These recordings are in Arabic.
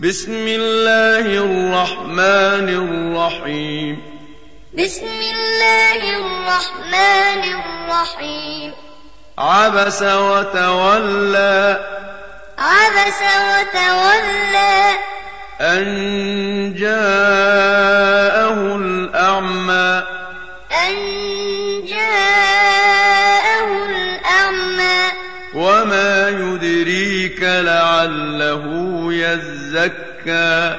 بسم الله الرحمن الرحيم بسم الله الرحمن الرحيم عبس وتولى عبس وتولى أن جاءه لعله يزكى.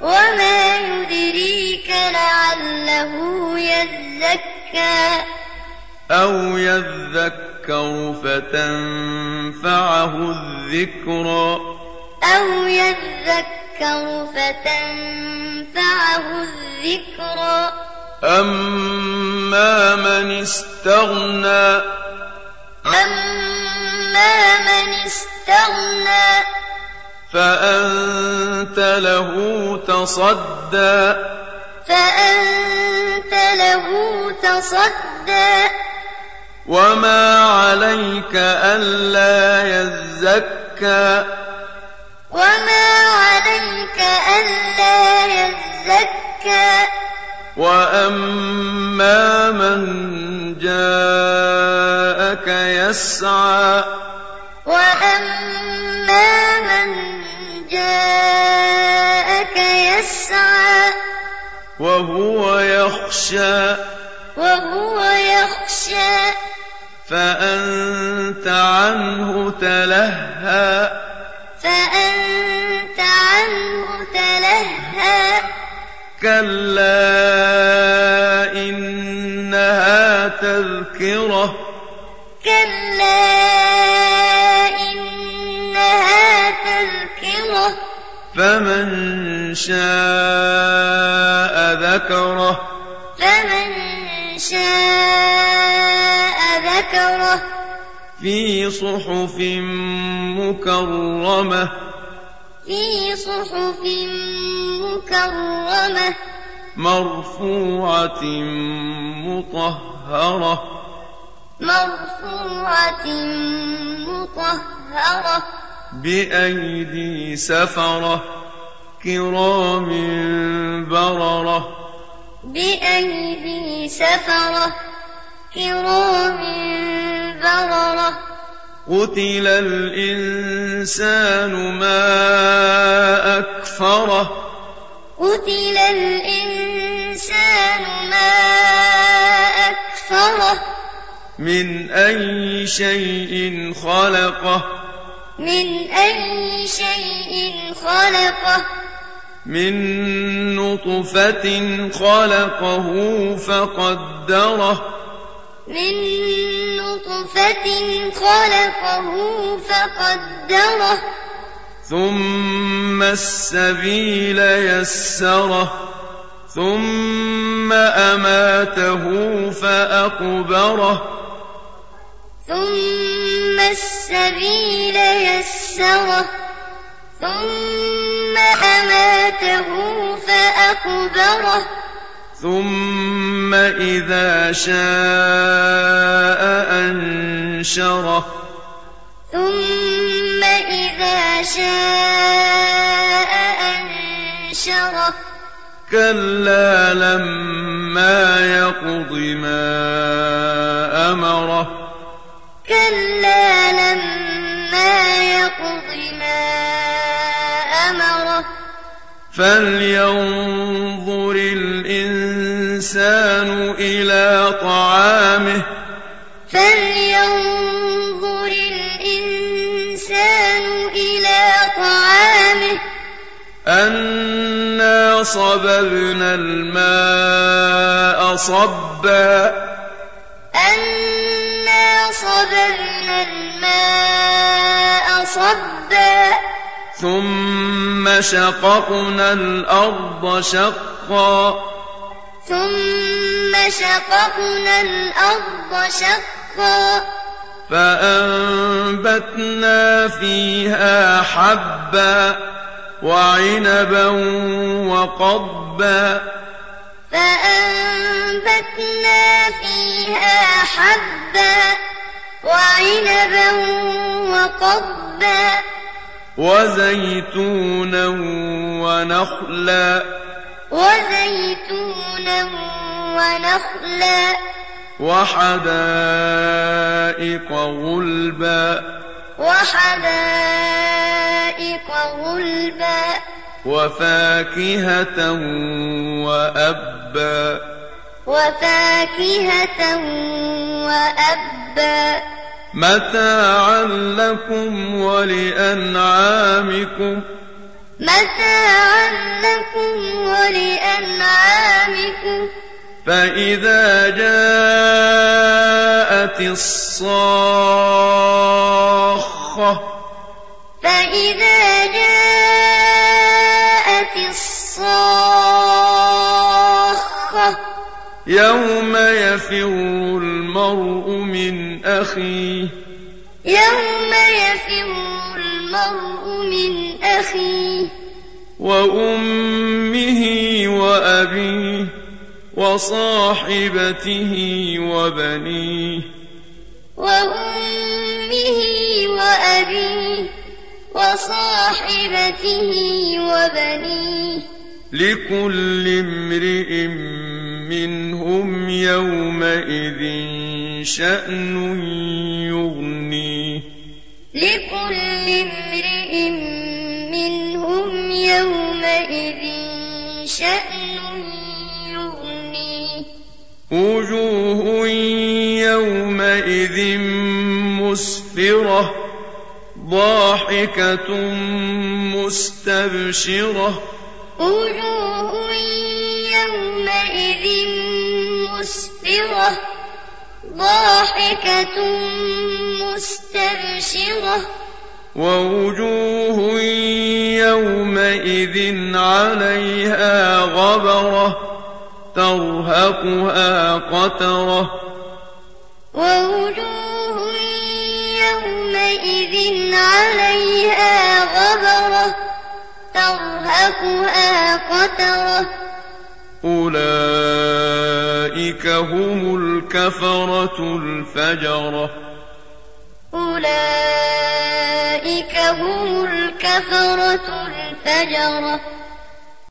وما يدريك لعله يزكى. أو يذكر فتنفعه الذكرى أو يذكر فتنفعه الذكرى أما من استغنى. أما من استغنى. فأنت له تصدى. فأنت له تصدى. وما عليك ألا يزكى. وما عليك ألا يزكى. وأما من جاءك يسعى. وأما من جاءك يسعى وهو يخشى وهو يخشى فأنت عنه تلهى فأنت عنه تلهى كلا إنها تذكرة كلا إنها تذكرة. فمن شاء ذكره. فمن شاء ذكره. في صحف مكرمة. في صحف مكرمة. مرفوعة مطهرة. مرفوعة مطهرة. بأيدي سفرة كرام بررة. بأيدي سفرة كرام بررة. قتل الإنسان ما أكفره. قتل الإنسان من أي شيء خلقه. من أي شيء خلقه. من نطفة خلقه فقدره. من نطفة خلقه فقدره. ثم السبيل يسره. ثم أماته فأقبره. ثم السبيل يسره ثم أماته فأقبره. ثم إذا شاء أنشره. ثم إذا شاء أنشره. كلا لما يقض ما كلا لما يقض ما أمره. فلينظر الإنسان إلى طعامه. فلينظر الإنسان إلى طعامه. أنا صببنا الماء صبا. صببنا الماء صبا. ثم شققنا الأرض شقا. ثم شققنا الأرض شقا. فأنبتنا فيها حبا وعنبا وقضبا فأنبتنا فيها حبا. وعنبا وقضبا وزيتونا ونخلا. وزيتونا ونخلا وحدائق غلبا. وحدائق غلبا وفاكهة وأبا. وفاكهة وأبا. متاعا لكم ولأنعامكم. متاعا لكم ولأنعامكم. فإذا جاءت الصاخة. فإذا جاءت الصاخة. يوم يفر المرء من أخيه. يوم يفر المرء من أخيه. وأمه وأبيه وصاحبته وبنيه. وأمه وأبيه وصاحبته وبنيه. لكل امرئ منهم يومئذ شأن يغنيه لكل امرئ منهم يومئذ شأن يغنيه وجوه يومئذ مسفرة ضاحكة مستبشرة. وجوه يومئذ مسفرة ضاحكة مستبشرة. ووجوه يومئذ عليها غبرة ترهقها قترة. ووجوه يومئذ عليها غبرة ترهقها قترة. أولئك هم الكفرة الفجرة. أولئك هم الكفرة الفجرة.